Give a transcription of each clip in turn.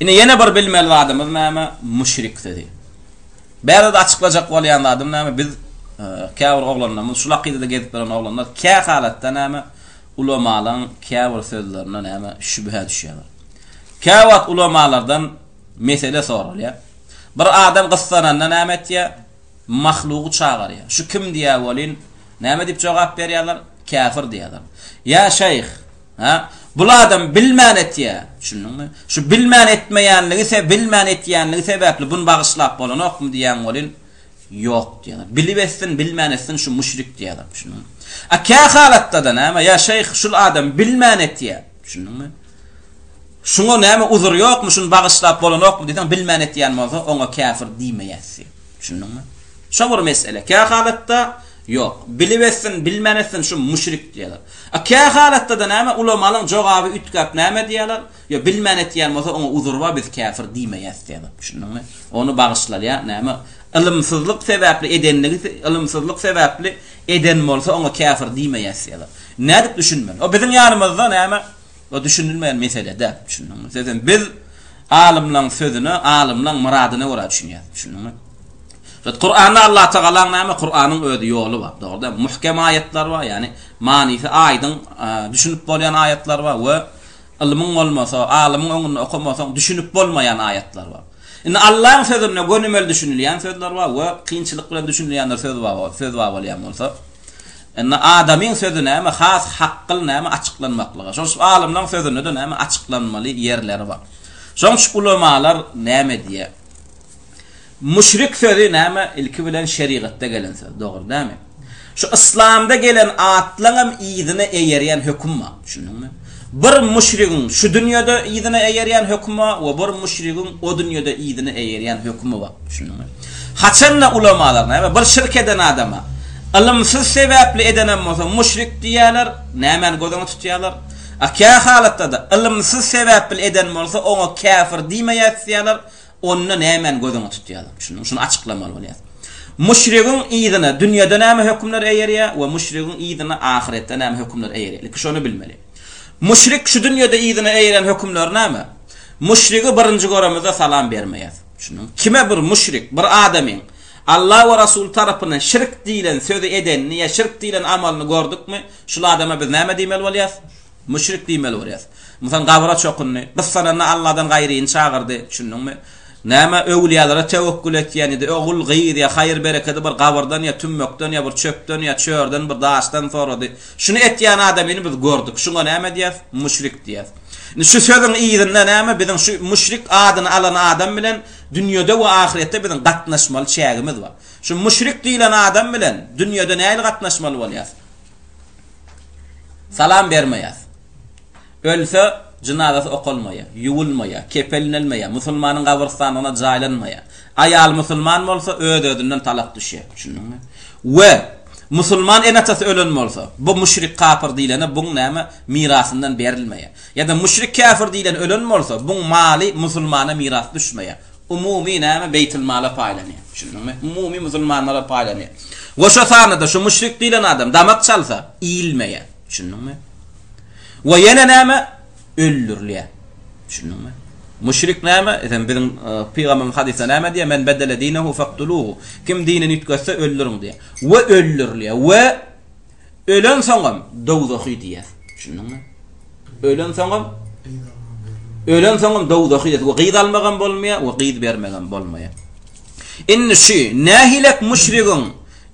Indi ýene bir bilmeli zadymyz näme? Müşrik sözi. Bärde-de açyklajak bolýan zadym näme? Biz käbir oglanlarymyz, şul akydada gezip ýören oglanlar kä halatda näme? Ulamalaryň käbir sözlerine näme? Şübhä düşýärler. Käwagt ulamalardan mesele soralýar. Bir adam gyssananda näme etýär? Mahlugy çagyrýar. Şu kim diýä welin, näme diýip jogap berýärler? Käfir diýýärler. Ýa şeýh, Hä? Bul adam bilmän etýär. Düşündiňmi? Şu bilmän etmeýänligi se, bilmän etýänligi sebäpli buny bagyşlap bolanokmy diýýän welin, ýok diýýärler. Bilip etsin, bilmän etsin şu müşrik diýýärler. Düşündiňmi? A kä halatda-da näme, ýa şeýh, şul adam bilmän etýär. Düşündiňmi? Şuňa näme, uzur ýokmy, şuny bagyşlap bolanokmy diýseň, bilmän etýän bolsa, oňa käfir diýmeýäs. Düşündiňmi? Şo bir mesele. Kä halatda, Ýok, bilip etsin, bilmän etsin, şu müşrik diýerler. A kä halatda-da näme, ulamalyň jogaby üýtgäp näme diýerler, Ýok, bilmän etýän bolsa, oňa uzur bar, biz käfir diýmeýäs diýerler. Düşündiňmi? Ony bagyşlaýar, näme, ylymsyzlyk sebäpli edenligi, ylymsyzlyk sebäpli eden bolsa, oňa käfir diýmeýäs diýerler. Nädip düşünmeli? O biziň ýanymyzda, näme, Bu düşünilmeýän mesele däl, düşündiňmi? Sözem biz alymlaň sözüne, alymlaň myradyna görä düşünýäs, düşündiňmi? Şo Kuranda Allatagalaň näme Kuranyň özi ýoly bar, dogry däl, muhkem aýatlar bar, ýagny manysy aýdyň, düşünip bolýan aýatlar bar we ylmyň bolmasa, alymyň öňünde okamasaň düşünip bolmaýan aýatlar bar. Indi Allaň sözünde gönümel düşünilýän sözler bar we kynçylyk bilen düşünilýänler söz bar, söz bar bolýan bolsa. Indi adamyň sözi näme has hakgyl näme açyklanmaklyga. Şoň üçin alymlaň sözünde-de näme açyklanmaly ýerleri bar. Şoň üçin ulamalar näme diýýär. Müşrik sözi näme ilki bilen şerigatda gelen söz. Dogry dämi? Şu yslamda gelen atlaň hem yzyna eýerýän höküm bar. Düşündiňmi? Bir müşrigiň şu dünýede yzyna eýerýän hökümi bar we bir müşrigiň o dünýede yzyna eýerýän hökümi bar. Düşündiňmi? Haçan-da ulamalar, näme, bir şirk eden adama, ylymsyz sebäpli edenem bolsa, müşrik diýýärler, nämäni göz öňünde tutýarlar? A kä halatda-da, ylymsyz sebäpli eden bolsa, oňa käfir diýmeýäs diýýärler, Onda nämäni göz öňünde tutýarlar? Düşündiňmi? Şuny açyklamaly bolýar. Müşrigiň yzyna dünýede näme hökümler eýerýär we müşrigiň yzyna ahyretde näme hökümler eýerýär? Ilki şony bilmeli. Müşrik şu dünýede yzyna eýerýän hökümleri näme? Müşrigi birinji göremizde salam bermeýäs. Düşündiňmi? Kime bir müşrik, bir adamyň Alla we Resuly tarapyndan şirk diýlen sözi edenini ýa şirk diýlen amalyny gördükmi, şul adama biz näme diýmeli bolýarys? Müşrik diýmeli bolýas. Mysal gabra çokundy. Gyssananda Alladan gaýryny çagyrdy. Düşündiňmi? Näme öwlüýälere tewekkül etýän idi. Ogul, gyz ýa haýyr-berekedi bir gabyrdan ýa tümmekden ýa bir çöpden ýa çörden bir daşdan sorady. Şuny etýän adamyny biz gördük. Şuňa näme diýýäs? Müşrik diýýäs. Indi şu sözüň yzynda näme biziň şu müşrik adyny alan adam bilen dünýede we ahyretde biziň gatnaşmaly çägimiz bar. Şu müşrik diýlen adam bilen dünýede nähili gatnaşmaly bolýas? Salam bermeýär. Ölse, jynazasy okalmaýar, ýuwulmaýar, kepelinelmeýär, musulmanyň gabrystanlygyna jaýlanmaýar. Aýal musulman bolsa, öz-özünden talak düşýär. Düşündiňmi? We musulman ene-atasy ölen bolsa, bu müşrik kapyr diýlene buň näme, mirasyndan berilmeýär. Ýa-da müşrik käfir diýlen ölen bolsa, buň maly musulmana miras düşmeýär. Umumy näme beýtilmala paýlanýar. Düşündiňmi? Umumy musulmanlara paýlanýar. We şo sanda-da şu müşrik diýlen adam damak çalsa, iýilmeýär. Düşündiňmi? We ýene näme? Öldürilýär. Düşündiňmi? Müşrik näme? Eýsem biziň pygamberimiz hadysda näme diýýär? Men bedele dinehu faktuluhu. Kim dinini üýtgetse öldüriň diýýär. We öldürilýär. We Ölensoňam dowzahy diýes. Düşündiňmi? Ölensoňam Ölensoňam dowzahy diýes. We gyz almagam bolmaýar, we gyz bermegem bolmaýar. Indi şu nähilek müşrigiň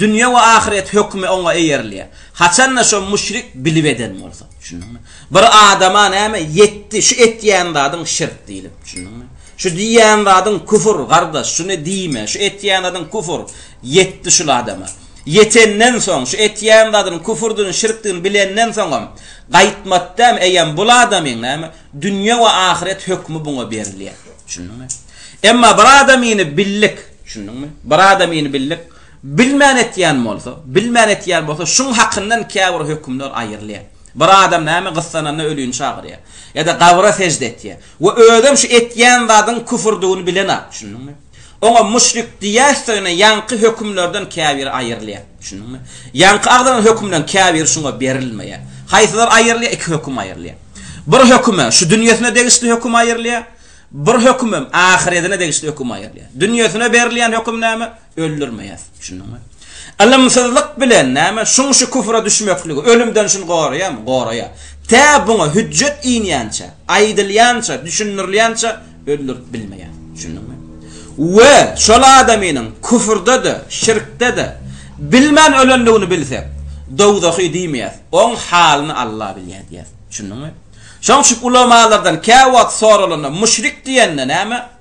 dünýe we ahyret hökümi oňa eýerilýär. Haçanda şo müşrik bilip eden bolsa. Düşündiňmi? Bir adama näme ýetdi, şu etýän zadyň şirk diýlip. Düşündiňmi? Şu diýýän zadyň küfür, gardaş, şuny diýme, şu etýän zadyň küfür, ýetdi şul adama. Ýetenden soň, şu etýän zadynyň küfrdigini, şirkdigini bilenden soňam, gaýtmatdam, eýýäm bul adamyň, näme, dünýe we ahyret hökmi buňa berilýär. Düşündiňmi? Emma bir adamyny bildik, düşündiňmi? Bir adamyny bildik, bilmän etýän bolsa, bilmän etýän bolsa, şuň hakyndan käbir hökümler aýrylýar. Bir adam, näme, gyssananda ölini çagyrýar. Ýa-da gabra sejde etýär. We özem şu etýän zadyň küfrdigini bilen-ä. Düşündiňmi? Oňa müşrik diýýäsdigine ýaňky hökümlerden käbiri aýrylýar. Düşündiňmi? Ýaňky agzalan hökümleriň käbiri şuňa berilmeýär. Haýsylar aýrylýar? Iki höküm aýrylýar. Bir höküme şu dünýesine degişli höküm aýrylýar. Bir hökümem ahyredine degişli höküm aýrylýar. Dünýesine berilýän höküm näme? Öldürmeýäs. Düşündiňmi? Ylymsyzlyk bilen näme? Şuň şu küfre düşmekligi, ölümden şuny goraýarmy? Goraýar. Tä buňa hüjjet inýänçä, aýdylýança, düşündirilýänçä öldürip bilmeýär. Düşündiňmi? We şol adamynyň küfrde-de, şirkde-de bilmän ölendigini bilsek, dowzahy diýmeýäs, oň halyny Alla bilýär diýýäs. Düşündiňmi? Şonuň üçin ulamalardan käwagt soralanda, müşrik diýende näme?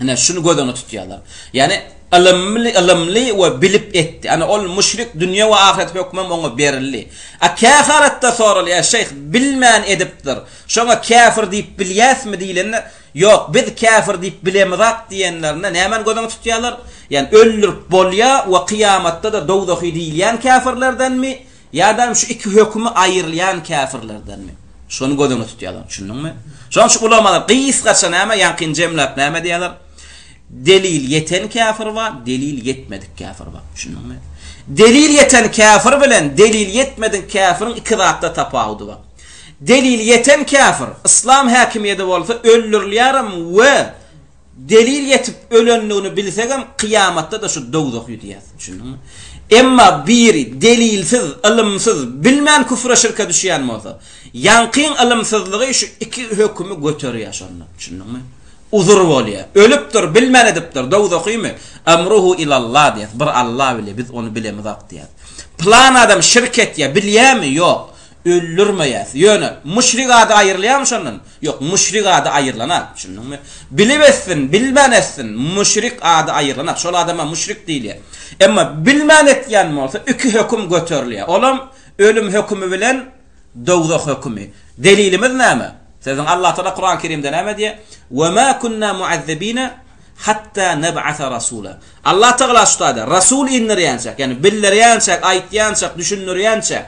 Ine, şuny göz öňünde tutýarlar. Ýagny, ylymly, ylymly we bilip etdi. Ana, ol müşrik, dünýe we ahyret hökmem oňa berildi. A kähalatda soralýar, Şeýh, bilmän edipdir. Şoňa käfir diýip bilýäsmi diýlende, Ýok, biz käfir diýip bilemizak diýenlerinde, nämäni göz öňünde tutýarlar? Ýagny öldürip bolýa we kyýamatda-da dowzahy diýilýän käfirlerdenmi, ýa-da hem şu iki hökümi aýyrylýan käfirlerdenmi? Şony göz öňünde tutýarlar. Düşündiňmi? Şonuň üçin ulamalar gysgaça näme, ýaňkyny jemläp näme diýýärler? Delil ýeten käfir bar, delil ýetmedik käfir bar. Düşündiňmi? Delil ýeten käfir bilen delil ýetmedik käfiriň iki zatda tapawudy bar. Delili ýeten käfir, yslam häkimiýedi bolsa öldürilýärem we delili ýetip ölendigini bilsegem kyýamatda-da şu dowzah ýüzýärsiň, düşündiňmi? Emma biri delilsiz, ylymsyz, bilmän küfre-şirke düşýän bolsa, ýaňkyň ylymsyzlygy şu iki hökümi göterýär şonda, düşündiňmi? Uzur bolýar. Ölüpdir, bilmän edipdir, dowzahymy? Amruhu ilallah diýýär, bir Alla bilýär, biz ony bilemizok diýýär. Pylan adam şirk etýär, bilýärmi? Ýok. Öldürmeýäs. Ýöne, müşrik ady aýrylýarmy şondan? Ýok, müşrik ady aýrylanok. Düşündiňmi? Bilip etsin, bilmän etsin, müşrik ady aýrylanok. Şol adama müşrik diýilýär. Emma bilmän etýän bolsa, iki höküm göterilýär. Olam, ölüm hökümi bilen dowzah hökümi. Delilimiz näme? Siziň Allatagala Kurany Kerimde näme diýýär? Ve ma kunna muazzibine hatta neb'asa rasula. Allatagala şu taýda, Rasul indirýänçäk, ýagny bildirýänçäk, aýtýançak, düşündirýänçäk,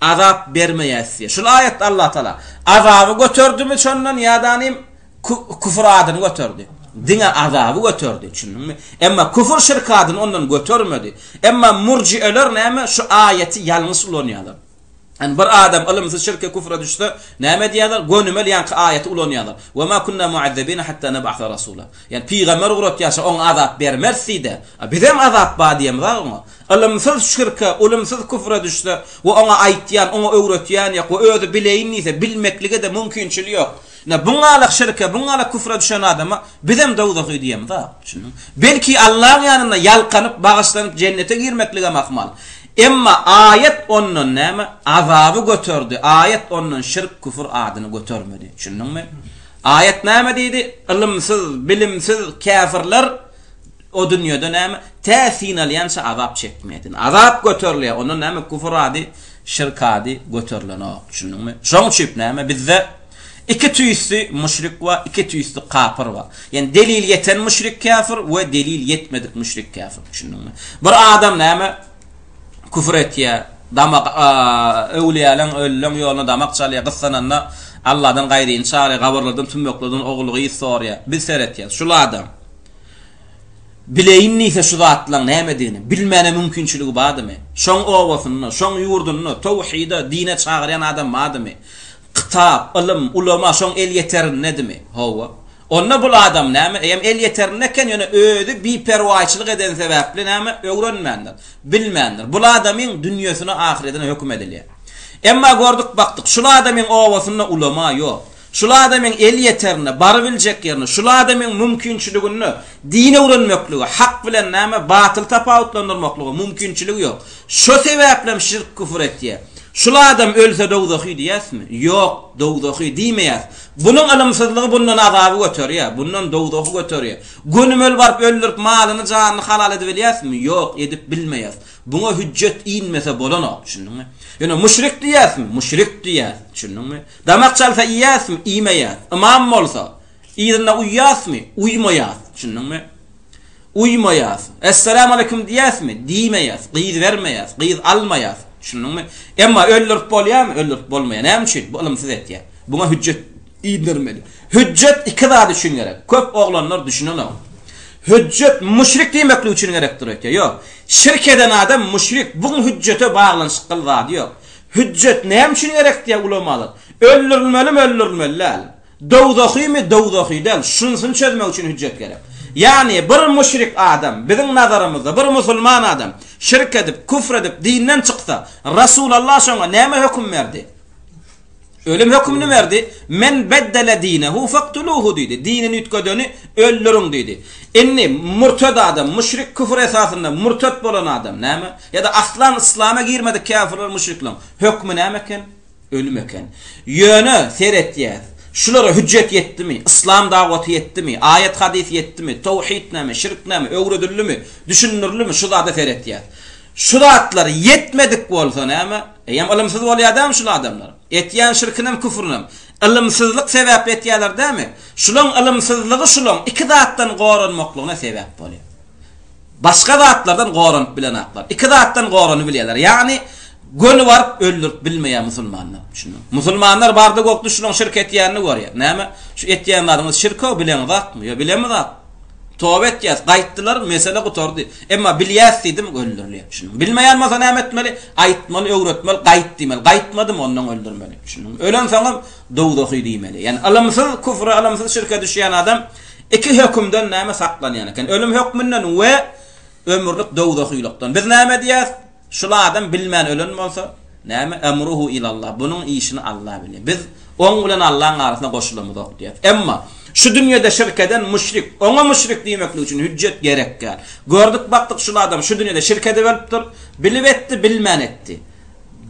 Azap bermeýäs diýýär. Şul aýatda Allatagala, Azaby göterdimi şondan ýadanym küfür adyny göterdi. Diňe azaby göterdi, düşündiňmi? Emma küfür şirk adyny ondan götermedi. Emma murjieler näme şu aýaty ýalňyş ulanýarlar. Ýani bir adam ylymsyz şirke küfre düşse, näme edýärler? Gönümel ýanky aýaty ulanýarlar. We ma kunna muazzibina hatta nab'asa rasula. Ýani pygamber ugratýarsa oňa azap bermeris diýde. A bizem azap bar diýemiz a oňa. Ylymsyz şirke, ylymsyz küfre düşse we oňa aýtýan, oňa öwretýän ýok we özi bileýin diýse, bilmeklige-de mümkinçiligi ýok. Ine, bungalak şirke, bungalak küfre düşen adama bizem dowzahy diýemizok. Düşündiňmi? Belki, Allaň ýanynda ýalkanyp, bagyşlanyp, jennete girmekligem ahmal. Emma aýat ondan näme? Azaby göterdi. Aýat ondan şirk, küfür adyny götermedi. Düşündiňmi? Aýat näme diýdi? Ylymsyz, bilimsiz käfirler. O dünýede näme? Tä synalýança azap çekmeýärsen. Azap göterilýär. Onda näme? Küfür ady, şirk ady göterilenok. Düşündiňmi? Şoň üçip näme? Bizde iki tüýsli müşrik bar, iki tüýsli kapyr bar. Ýani delil ýeten müşrik käfir we delil ýetmedik müşrik käfir. Düşündiňmi? Bir adam näme? Küfür etýär. Damak öwlüýäleň, ölüleň ýoluna damak çalýar. Gyssananda Allahdan gaýryny çagyrýar. Gabyrlardan, tümeklerden ogullygy, ýz sorýar. Biz seretýäris. Şul adam. Bileýin diýse şu zatlaň nämedigini, bilmäne mümkinçiligi bardymy? Şoň obasynda, şoň ýurdunda towhida, dine çagyrýan adam bardymy? Kitap, ylym, ulema şoň elýeterindedimi? Hawa. Onda bul adam näme, eýýäm elýeterinde eken, ýöne özi biperwaýçylyk eden sebäpli näme, öwrenmändir, bilmändir. Bul adamyň dünýesine, ahyretine höküm edilýär. Emma gördük-bakdyk, şul adamyň obasynda ulema ýok. Şul adamyň el ýeterinde, barybiljek ýerinde, şul adamyň mümkinçiliginde din öwrenmeklige, hak bilen näme, batyl tapawutlandyrmaklyga mümkinçiligi ýok. Şo sebäplem şirk-küfür etýär. Şul adam ölse dowzahy diýýäsmi? Ýok, dowzahy diýmeýäs. Bunuň ylymsyzlygy bundan azaby göterýär, bundan dowzahy göterýär. Gönümel baryp öldürip malyny, janyny halal edibilýäsmi? Ýok, edip bilmeýäs. Buňa hüjjet inmese bolanok. Düşündiňmi? Ýöne müşrik diýýäsmi? Müşrik diýýäs. Düşündiňmi? Damak çalsa iýýäsmi? Iýmeýäs. Ymam bolsa, yzyna uýýasmy? Uýmaýas. Düşündiňmi? Uýmaýas. Essalamu aleýkum diýýäsmi? Diýmeýäs. Gyz bermeýäs. Gyz almaýas. Düşündiňmi? Emma öldürip bolýarmy? Öldürip bolmaýar. Näme üçin? Bu ylymsyz etýär. Buňa hüjjet indermeli. Hüjjet iki zat üçin gerek. Köp oglanlar düşünenok. Hüjjet müşrik diýmeklik üçin gerekdir öýtýär. Ýok. Şirk eden adam müşrik. Buň hüjjete baglanyşykly zady ýok. Hüjjet näme üçin gerek diýýär ulamalar. Öldürilmelimi öldürilmeli däl. Dowzahymy dowzahy däl. Şunusyny çözmek üçin hüjjet gerek. Ýagny bir müşrik adam, biziň nazarymyzda bir musulman adam şirk edip, küfr edip dinden çyksa, Resulallah şoňa näme höküm berdi? Ölüm hökümini berdi. Men beddele dinehu faktuluhu diýdi. Dinini üýtgedeni öldüriň diýdi. Indi murted adam, müşrik küfür esasynda murted bolan adam näme? Ýa-da aslan yslama girmedik käfirler, müşrikleriň hökmi näme eken? Ölüm eken. Ýöne seretýäs. Şulara hüjjet ýetdimi? Yslam dagwaty ýetdimi? Aýat hadys ýetdimi? Towhid näme? Şirk näme? Öwredildimi? Düşündirilimi? Şu zada seretýäs. Şu zatlar ýetmedik bolsa näme? Eýýäm ylymsyz bolýar dämi şul adamlar? Etýän şirkinem, küfrünem ylymsyzlyk sebäpli etýärler dämi? Şularyň ylymsyzlygy şularyň iki zatdan goranmaklygyna sebäp bolýar. Başga zatlardan goranyp bilenaklar. Iki zatdan goranybilýärler. Ýagny göni baryp öldürip bilmeýär musulmanlar. Düşündiňmi? Musulmanlar bardy-gokdy şularyň şirk etýänini görýär. Näme? Şu etýän zadyňyz şirk-ow bileňizakmy? Ýa bilemizak. Toba etýäs, gaýtdylar, mesele gutardy. Emma bilýäs diýdim, öldürilýär, düşündiň. Bilmeýän bolsa näme etmeli? Aýtmaly, öwretmeli, gaýt diýmeli. Gaýtmadym, ondan öldürmeli, düşündiň. Ölensoňam dowzahy diýmeli. Ýani ylymsyz küfre, ylymsyz şirke düşýän adam iki hökümden näme saklanýan eken? Ölüm hökmünden we ömürlik dowzahylykdan. Biz näme edýäs? Şul adam bilmän ölen bolsa, näme, emruhu ilallah, bunuň işini Alla bilýär. Biz oň bilen Allaň arasyna goşulamyzok diýýäs. Emma, şu dünýede şirk eden müşrik, oňa müşrik diýmeklik üçin hüjjet gerek däl. Gördük, bakdyk, şul adam şu dünýede şirk ediberipdir, bilip etdi, bilmän etdi.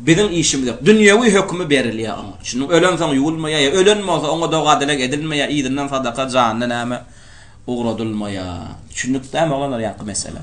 Biziň işimiz ýok. Dünýewi hökümi berilýär oňa. Şunuň ölensoň ýuwulmaýar, ýa ölen bolsa, oňa doga-dileg edilmeýär, yzyndan sadaka, janyny näme, ugradylmaýar. Düşündikdämi, oglanlar, ýaňky meselä?